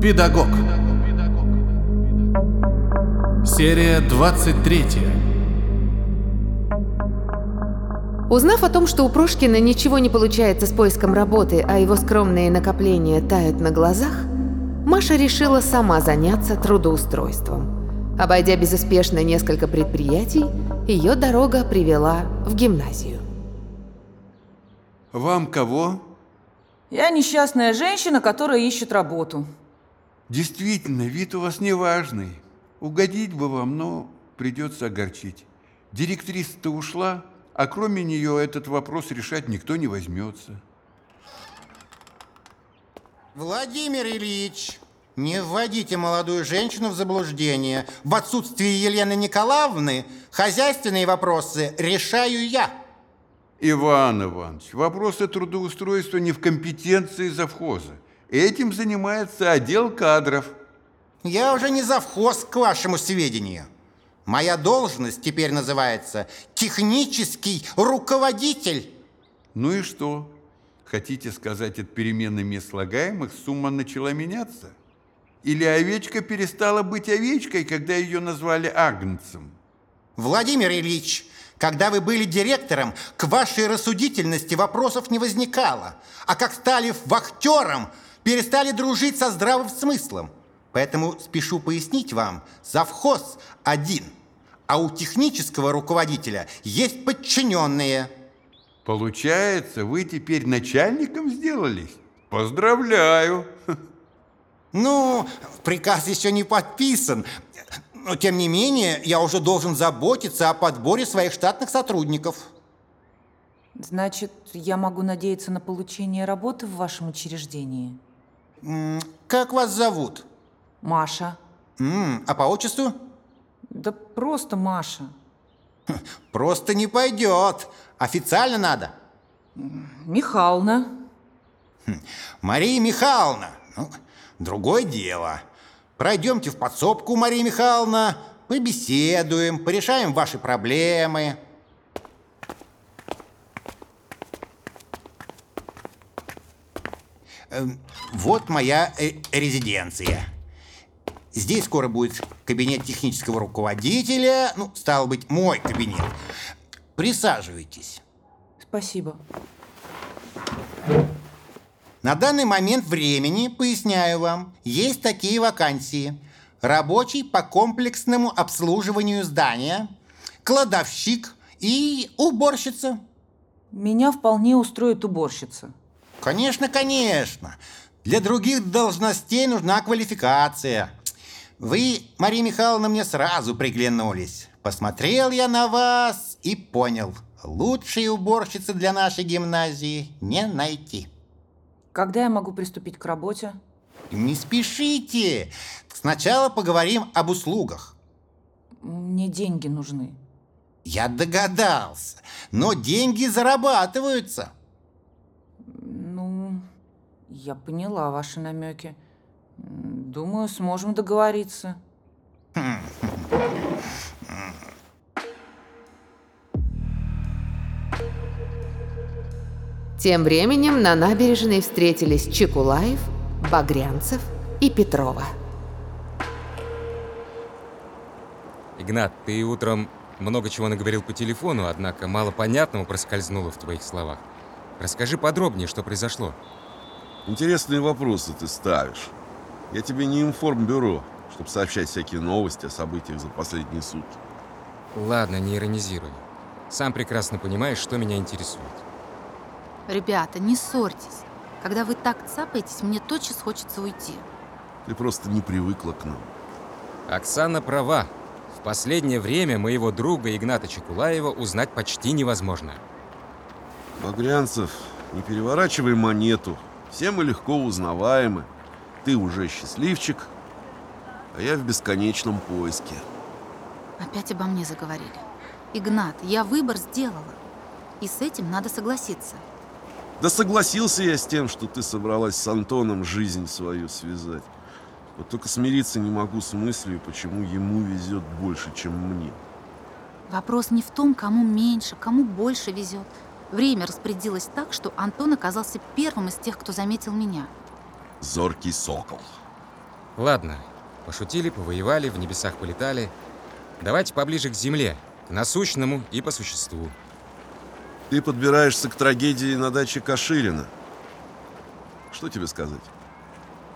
Педагог. Серия 23. Узнав о том, что у Прошкина ничего не получается с поиском работы, а его скромные накопления тают на глазах, Маша решила сама заняться трудоустройством. Обойдя безуспешно несколько предприятий, ее дорога привела в гимназию. Вам кого? Я несчастная женщина, которая ищет работу. Действительно, вид у вас неважный. Угодить бы вам, но придется огорчить. Директриса-то ушла, а кроме нее этот вопрос решать никто не возьмется. Владимир Ильич, не вводите молодую женщину в заблуждение. В отсутствие Елены Николаевны хозяйственные вопросы решаю я. Иван Иванович, вопросы трудоустройства не в компетенции завхоза. Этим занимается отдел кадров. Я уже не завхоз, к вашему сведению. Моя должность теперь называется технический руководитель. Ну и что? Хотите сказать, от перемены мест слагаемых сумма начала меняться? Или овечка перестала быть овечкой, когда ее назвали агнцем? Владимир Ильич, когда вы были директором, к вашей рассудительности вопросов не возникало. А как стали вахтером, перестали дружить со здравым смыслом. Поэтому спешу пояснить вам, завхоз один, а у технического руководителя есть подчиненные. Получается, вы теперь начальником сделались? Поздравляю! Ну, приказ еще не подписан, но тем не менее я уже должен заботиться о подборе своих штатных сотрудников. Значит, я могу надеяться на получение работы в вашем учреждении? Как вас зовут? Маша. М, А по отчеству? Да просто Маша. Просто не пойдет. Официально надо. Михална. Мария Михайловна. Ну, другое дело. Пройдемте в подсобку, Мария Михайловна, побеседуем, порешаем ваши проблемы. Эм, Вот моя э, резиденция. Здесь скоро будет кабинет технического руководителя, ну, стало быть, мой кабинет. Присаживайтесь. Спасибо. На данный момент времени, поясняю вам, есть такие вакансии. Рабочий по комплексному обслуживанию здания, кладовщик и уборщица. Меня вполне устроит уборщица. Конечно, конечно. Для других должностей нужна квалификация. Вы, Мария Михайловна, мне сразу приглянулись. Посмотрел я на вас и понял. Лучшей уборщицы для нашей гимназии не найти. Когда я могу приступить к работе? Не спешите. Сначала поговорим об услугах. Мне деньги нужны. Я догадался. Но деньги зарабатываются. Ну, я поняла ваши намеки. Думаю, сможем договориться. Тем временем на набережной встретились Чекулаев, Багрянцев и Петрова. Игнат, ты утром много чего наговорил по телефону, однако мало понятного проскользнуло в твоих словах. Расскажи подробнее, что произошло. Интересные вопросы ты ставишь. Я тебе не информбюро, чтобы сообщать всякие новости о событиях за последние сутки. Ладно, не иронизируй. Сам прекрасно понимаешь, что меня интересует. Ребята, не ссорьтесь. Когда вы так цапаетесь, мне тотчас хочется уйти. Ты просто не привыкла к нам. Оксана права. В последнее время моего друга Игната Чекулаева узнать почти невозможно. Багрянцев, не переворачивай монету. Все мы легко узнаваемы. Ты уже счастливчик, а я в бесконечном поиске. Опять обо мне заговорили. Игнат, я выбор сделала. И с этим надо согласиться. Да согласился я с тем, что ты собралась с Антоном жизнь свою связать. Вот только смириться не могу с мыслью, почему ему везет больше, чем мне. Вопрос не в том, кому меньше, кому больше везет. Время распорядилось так, что Антон оказался первым из тех, кто заметил меня. зоркий сокол. Ладно, пошутили, повоевали, в небесах полетали. Давайте поближе к земле, к насущному и по существу. Ты подбираешься к трагедии на даче Каширина. Что тебе сказать?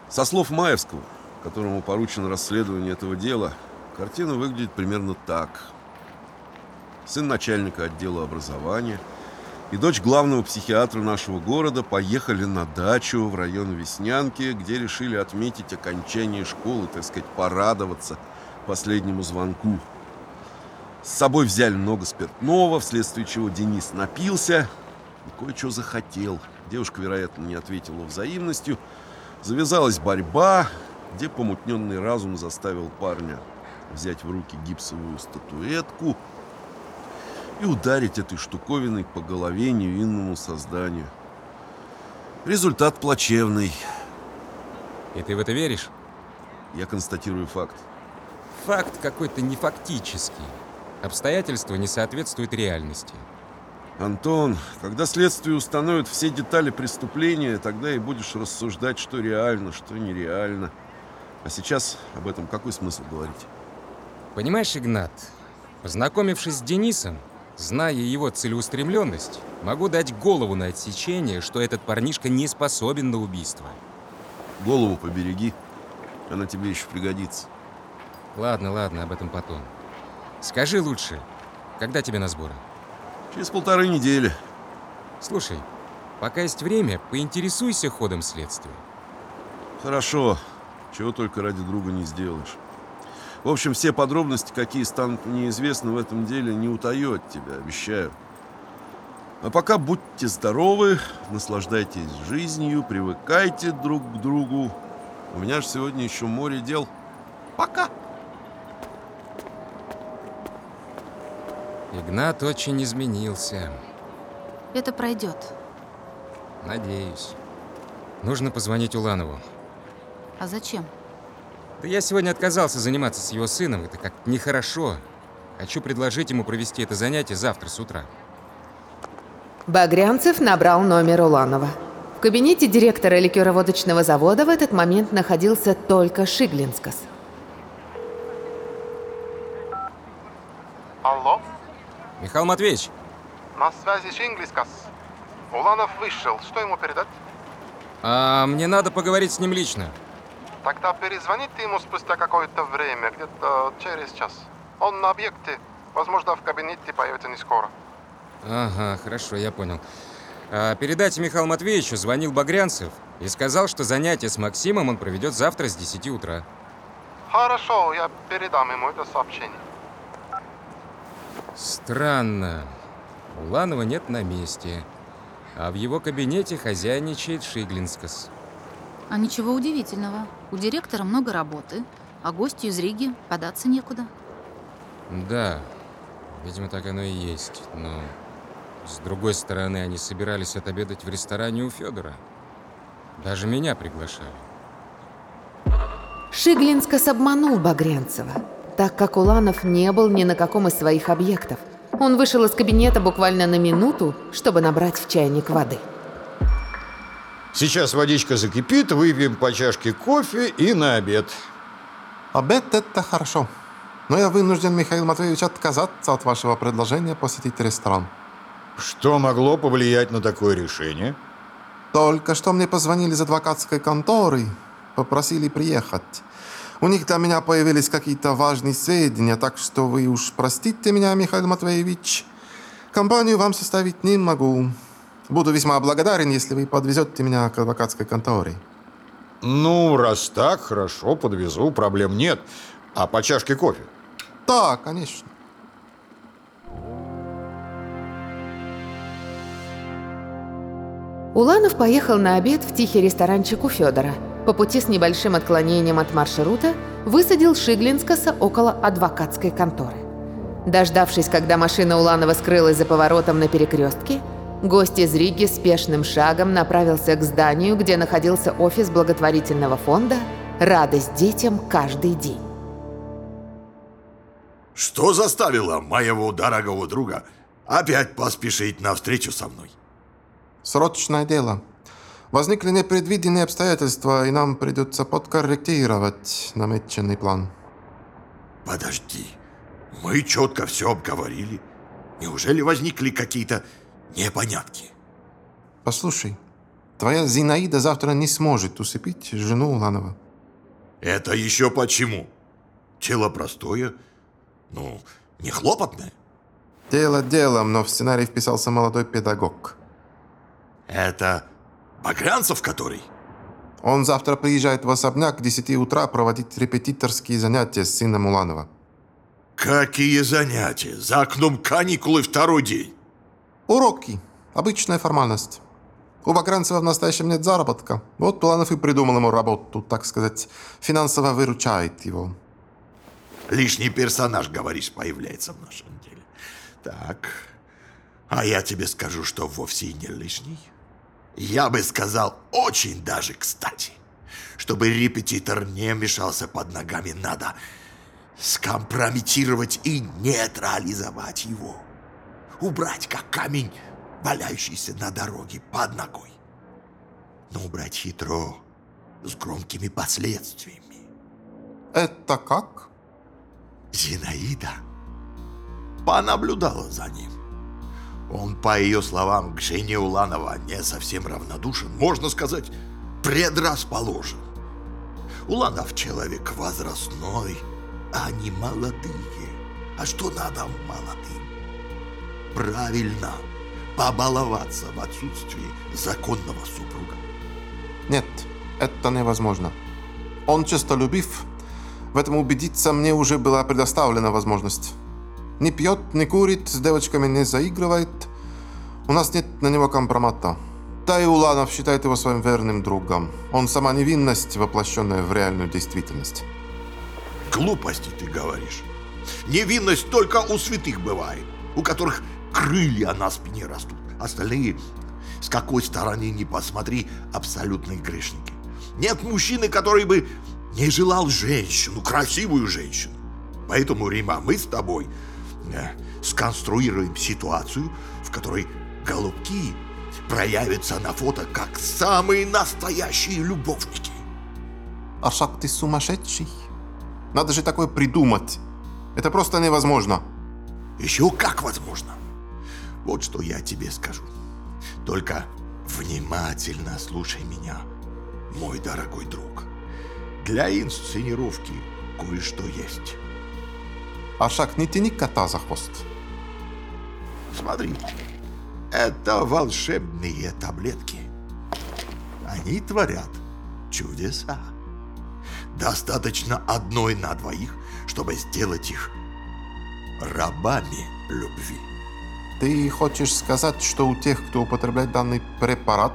Со слов Маевского, которому поручено расследование этого дела, картина выглядит примерно так. Сын начальника отдела образования и дочь главного психиатра нашего города поехали на дачу в район Веснянки, где решили отметить окончание школы, так сказать, порадоваться последнему звонку. С собой взяли много спиртного, вследствие чего Денис напился и кое-что захотел. Девушка, вероятно, не ответила взаимностью. Завязалась борьба, где помутненный разум заставил парня взять в руки гипсовую статуэтку и ударить этой штуковиной по голове невинному созданию. Результат плачевный. И ты в это веришь? Я констатирую факт. Факт какой-то нефактический. Обстоятельства не соответствуют реальности. Антон, когда следствие установит все детали преступления, тогда и будешь рассуждать, что реально, что нереально. А сейчас об этом какой смысл говорить? Понимаешь, Игнат, познакомившись с Денисом, зная его целеустремленность, могу дать голову на отсечение, что этот парнишка не способен на убийство. Голову побереги, она тебе еще пригодится. Ладно, ладно, об этом потом. Скажи лучше, когда тебе на сборы? Через полторы недели. Слушай, пока есть время, поинтересуйся ходом следствия. Хорошо. Чего только ради друга не сделаешь. В общем, все подробности, какие станут мне известны в этом деле, не утаю от тебя, обещаю. А пока будьте здоровы, наслаждайтесь жизнью, привыкайте друг к другу. У меня же сегодня еще море дел. Пока! Игнат очень изменился. Это пройдет. Надеюсь. Нужно позвонить Уланову. А зачем? Да я сегодня отказался заниматься с его сыном. Это как-то нехорошо. Хочу предложить ему провести это занятие завтра с утра. Багрянцев набрал номер Уланова. В кабинете директора ликероводочного завода в этот момент находился только Шиглинскас. Алло, Михаил Матвеевич, на связи Шинглискас. Уланов вышел, что ему передать? а мне надо поговорить с ним лично. Тогда перезвоните ему спустя какое-то время, где-то через час. Он на объекте, возможно, в кабинете появится не скоро. Ага, хорошо, я понял. А, передайте Михаилу Матвеевичу, звонил Багрянцев и сказал, что занятие с Максимом он проведет завтра с 10 утра. Хорошо, я передам ему это сообщение. Странно. Уланова нет на месте. А в его кабинете хозяйничает Шиглинскас. А ничего удивительного. У директора много работы, а гостю из Риги податься некуда. Да, видимо, так оно и есть. Но с другой стороны, они собирались отобедать в ресторане у Федора. Даже меня приглашали. Шиглинскас обманул Багрянцева, так как Уланов не был ни на каком из своих объектов. Он вышел из кабинета буквально на минуту, чтобы набрать в чайник воды. Сейчас водичка закипит, выпьем по чашке кофе и на обед. Обед – это хорошо. Но я вынужден, Михаил Матвеевич, отказаться от вашего предложения посетить ресторан. Что могло повлиять на такое решение? Только что мне позвонили из адвокатской конторы, попросили приехать. У них для меня появились какие-то важные сведения, так что вы уж простите меня, Михаил Матвеевич. Компанию вам составить не могу. Буду весьма благодарен, если вы подвезете меня к адвокатской конторе. Ну, раз так, хорошо, подвезу, проблем нет. А по чашке кофе? Да, конечно. Уланов поехал на обед в тихий ресторанчик у Федора. По пути с небольшим отклонением от маршрута высадил Шиглинскаса около адвокатской конторы. Дождавшись, когда машина Уланова скрылась за поворотом на перекрестке, гость из Риги спешным шагом направился к зданию, где находился офис благотворительного фонда «Радость детям каждый день». Что заставило моего дорогого друга опять поспешить навстречу со мной? Срочное дело. Возникли непредвиденные обстоятельства, и нам придется подкорректировать намеченный план. Подожди. Мы четко все обговорили. Неужели возникли какие-то непонятки? Послушай, твоя Зинаида завтра не сможет усыпить жену Уланова. Это еще почему? Тело простое, ну, не хлопотное. Дело делом, но в сценарий вписался молодой педагог. Это Багрянцев который? Он завтра приезжает в особняк к 10 утра проводить репетиторские занятия с сыном Уланова. Какие занятия? За окном каникулы второй день. Уроки. Обычная формальность. У Багрянцева в настоящем нет заработка. Вот Уланов и придумал ему работу, так сказать, финансово выручает его. Лишний персонаж, говоришь, появляется в нашем деле. Так, а я тебе скажу, что вовсе и не лишний. Я бы сказал, очень даже кстати. Чтобы репетитор не мешался под ногами, надо скомпрометировать и нейтрализовать его. Убрать, как камень, валяющийся на дороге под ногой. Но убрать хитро, с громкими последствиями. Это как? Зинаида понаблюдала за ним. Он, по ее словам, к жене Уланова не совсем равнодушен, можно сказать, предрасположен. Уланов человек возрастной, а они молодые. А что надо молодым? Правильно, побаловаться в отсутствии законного супруга. Нет, это невозможно. Он честолюбив. В этом убедиться мне уже была предоставлена возможность. Не пьет, не курит, с девочками не заигрывает. У нас нет на него компромата. Да и Уланов считает его своим верным другом. Он сама невинность, воплощенная в реальную действительность. Глупости ты говоришь. Невинность только у святых бывает, у которых крылья на спине растут. Остальные, с какой стороны ни посмотри, абсолютные грешники. Нет мужчины, который бы не желал женщину, красивую женщину. Поэтому, Рима, мы с тобой сконструируем ситуацию, в которой голубки проявятся на фото как самые настоящие любовники. Аршак, ты сумасшедший. Надо же такое придумать. Это просто невозможно. Еще как возможно. Вот что я тебе скажу. Только внимательно слушай меня, мой дорогой друг. Для инсценировки кое-что есть. Аршак, не тяни кота за хвост. Смотри, это волшебные таблетки. Они творят чудеса. Достаточно одной на двоих, чтобы сделать их рабами любви. Ты хочешь сказать, что у тех, кто употребляет данный препарат,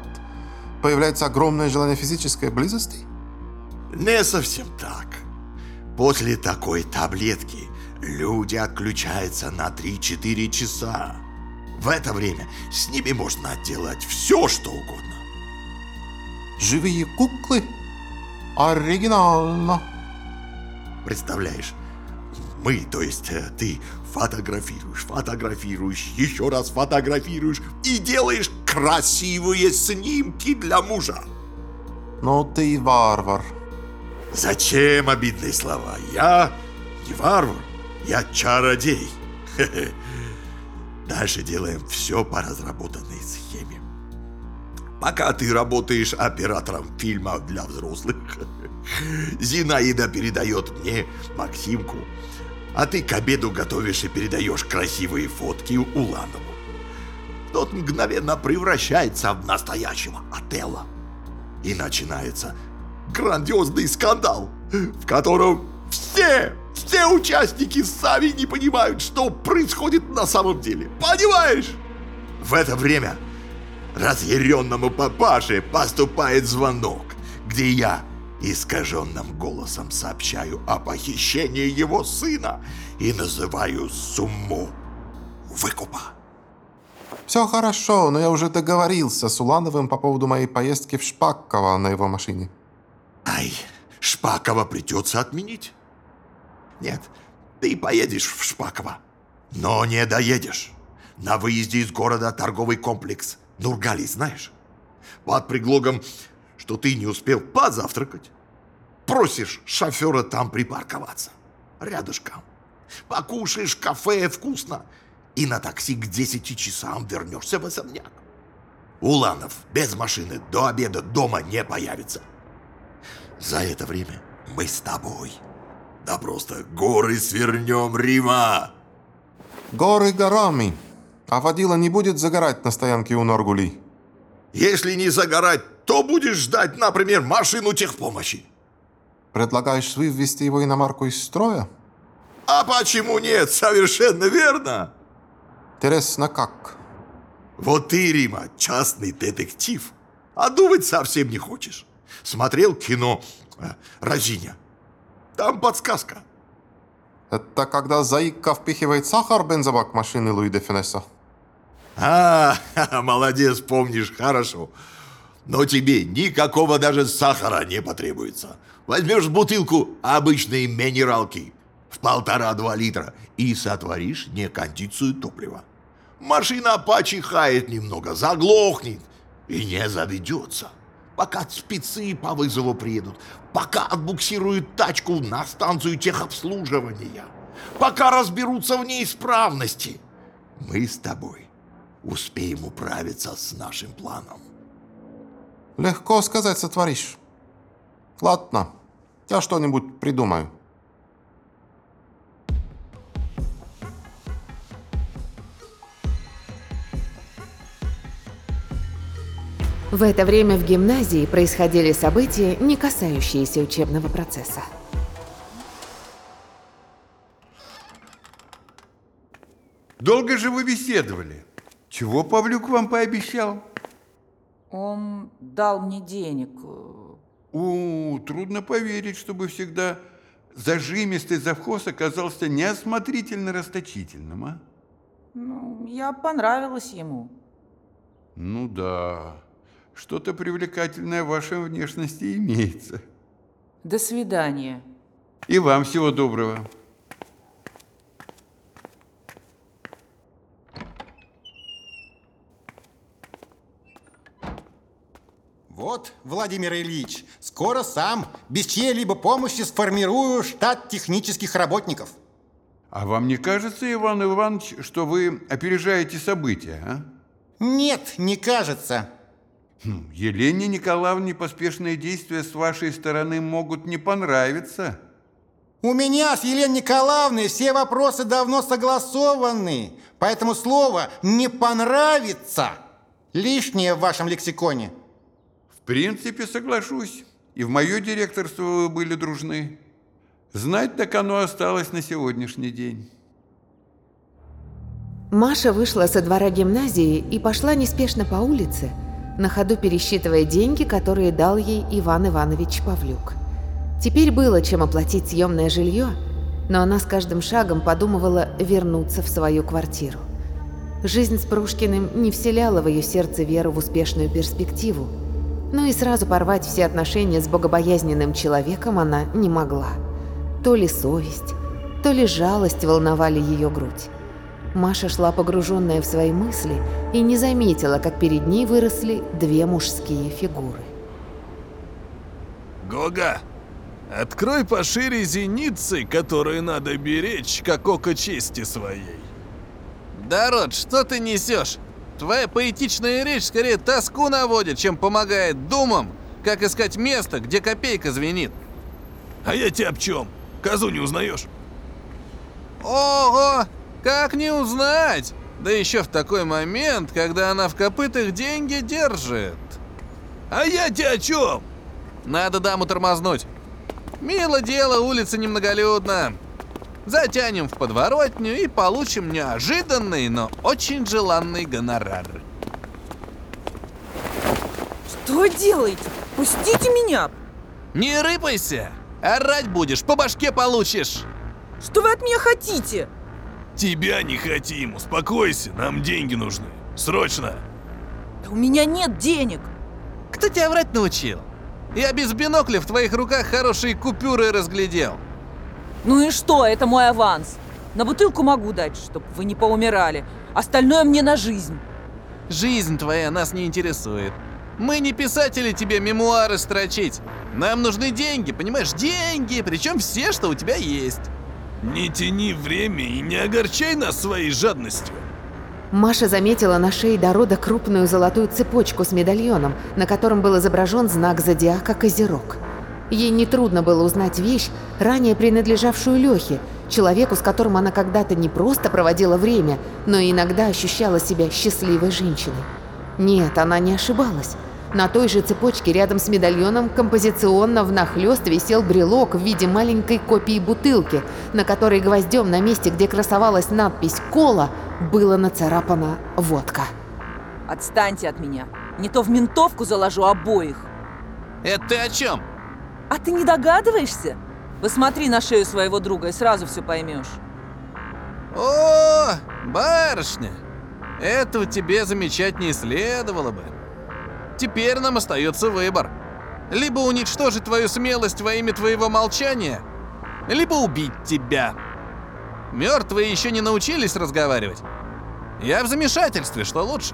появляется огромное желание физической близости? Не совсем так. После такой таблетки люди отключаются на 3-4 часа. В это время с ними можно делать все, что угодно. Живые куклы? Оригинально. Представляешь, мы, то есть э, ты, фотографируешь, фотографируешь, еще раз фотографируешь и делаешь красивые снимки для мужа. Но ты варвар. Зачем обидные слова? Я не варвар, я чародей. Дальше делаем все по разработанной схеме. Пока ты работаешь оператором фильма для взрослых, Зинаида передает мне Максимку, а ты к обеду готовишь и передаешь красивые фотки Уланову. Тот мгновенно превращается в настоящего Отелла. И начинается грандиозный скандал, в котором все, все участники сами не понимают, что происходит на самом деле. Понимаешь? В это время разъяренному папаше поступает звонок, где я искаженным голосом сообщаю о похищении его сына и называю сумму выкупа. Все хорошо, но я уже договорился с Улановым по поводу моей поездки в Шпаково на его машине. Ай, Шпакова придется отменить. Нет, ты поедешь в Шпаково, но не доедешь. На выезде из города торговый комплекс Нургали, знаешь? Под предлогом, что ты не успел позавтракать, просишь шофера там припарковаться, рядышком. Покушаешь кафе вкусно и на такси к 10 часам вернешься в особняк. Уланов без машины до обеда дома не появится. За это время мы с тобой, да просто горы свернем, Рима. Горы горами. А водила не будет загорать на стоянке у Норгули. Если не загорать, то будешь ждать, например, машину техпомощи. Предлагаешь вывести его иномарку из строя? А почему нет? Совершенно верно. Интересно, как? Вот ты, Рима, частный детектив. А думать совсем не хочешь. Смотрел кино э, «Розиня». Там подсказка. Это когда Заикка впихивает сахар в бензобак машины Луи де Финесса? А, молодец, помнишь, хорошо. Но тебе никакого даже сахара не потребуется. Возьмешь бутылку обычной минералки в полтора-два литра и сотворишь некондицию топлива. Машина почихает немного, заглохнет и не заведется. Пока спецы по вызову приедут, пока отбуксируют тачку на станцию техобслуживания, пока разберутся в неисправности, мы с тобой успеем управиться с нашим планом. Легко сказать сотворишь. Ладно, я что-нибудь придумаю. В это время в гимназии происходили события, не касающиеся учебного процесса. Долго же вы беседовали? Чего Павлюк вам пообещал? Он дал мне денег. У, трудно поверить, чтобы всегда зажимистый завхоз оказался неосмотрительно расточительным, а? Ну, я понравилась ему. Ну да, что-то привлекательное в вашей внешности имеется. До свидания. И вам всего доброго. Вот, Владимир Ильич, скоро сам, без чьей-либо помощи сформирую штат технических работников. А вам не кажется, Иван Иванович, что вы опережаете события, а? Нет, не кажется. Хм, Елене Николаевне поспешные действия с вашей стороны могут не понравиться. У меня с Еленой Николаевной все вопросы давно согласованы, поэтому слово «не понравится» лишнее в вашем лексиконе. В принципе, соглашусь. И в мое директорство вы были дружны. Знать так оно осталось на сегодняшний день. Маша вышла со двора гимназии и пошла неспешно по улице, на ходу пересчитывая деньги, которые дал ей Иван Иванович Павлюк. Теперь было чем оплатить съемное жилье, но она с каждым шагом подумывала вернуться в свою квартиру. Жизнь с Прушкиным не вселяла в ее сердце веру в успешную перспективу, но и сразу порвать все отношения с богобоязненным человеком она не могла. То ли совесть, то ли жалость волновали ее грудь. Маша шла погруженная в свои мысли и не заметила, как перед ней выросли две мужские фигуры. Гога, открой пошире зеницы, которые надо беречь, как око чести своей. Да, Рот, что ты несешь? Твоя поэтичная речь скорее тоску наводит, чем помогает думам, как искать место, где копейка звенит. А я тебя об чем? Козу не узнаешь? Ого! Как не узнать? Да еще в такой момент, когда она в копытах деньги держит. А я тебе о чем? Надо даму тормознуть. Мило дело, улица немноголюдна. Затянем в подворотню и получим неожиданный, но очень желанный гонорар. Что делаете? Пустите меня! Не рыпайся! Орать будешь, по башке получишь! Что вы от меня хотите? Тебя не хотим, успокойся, нам деньги нужны. Срочно! Да у меня нет денег! Кто тебя врать научил? Я без бинокля в твоих руках хорошие купюры разглядел. Ну и что, это мой аванс. На бутылку могу дать, чтобы вы не поумирали. Остальное мне на жизнь. Жизнь твоя нас не интересует. Мы не писатели тебе мемуары строчить. Нам нужны деньги, понимаешь? Деньги, причем все, что у тебя есть. Не тяни время и не огорчай нас своей жадностью. Маша заметила на шее Дорода крупную золотую цепочку с медальоном, на котором был изображен знак зодиака Козерог. Ей нетрудно было узнать вещь, ранее принадлежавшую Лехе, человеку, с которым она когда-то не просто проводила время, но иногда ощущала себя счастливой женщиной. Нет, она не ошибалась. На той же цепочке рядом с медальоном композиционно внахлёст висел брелок в виде маленькой копии бутылки, на которой гвоздем на месте, где красовалась надпись «Кола», было нацарапано «Водка». Отстаньте от меня. Не то в ментовку заложу обоих. Это ты о чем? А ты не догадываешься? Посмотри на шею своего друга и сразу все поймешь. О, барышня! Этого тебе замечать не следовало бы. Теперь нам остается выбор. Либо уничтожить твою смелость во имя твоего молчания, либо убить тебя. Мертвые еще не научились разговаривать. Я в замешательстве, что лучше.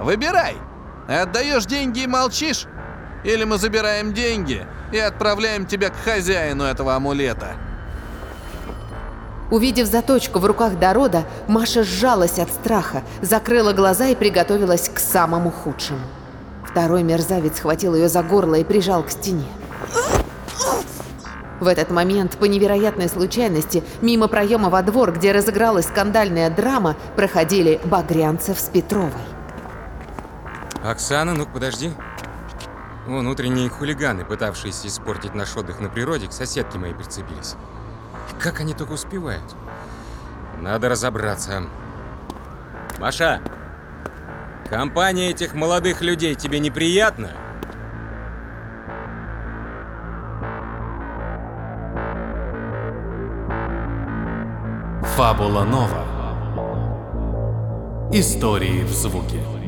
Выбирай. Отдаешь деньги и молчишь, или мы забираем деньги и отправляем тебя к хозяину этого амулета. Увидев заточку в руках Дорода, Маша сжалась от страха, закрыла глаза и приготовилась к самому худшему. Второй мерзавец схватил ее за горло и прижал к стене. В этот момент, по невероятной случайности, мимо проема во двор, где разыгралась скандальная драма, проходили Багрянцев с Петровой. Оксана, ну подожди. Вон утренние хулиганы, пытавшиеся испортить наш отдых на природе, к соседке моей прицепились. Как они только успевают? Надо разобраться. Маша, компания этих молодых людей тебе неприятна? Фабула Нова. Истории в звуке.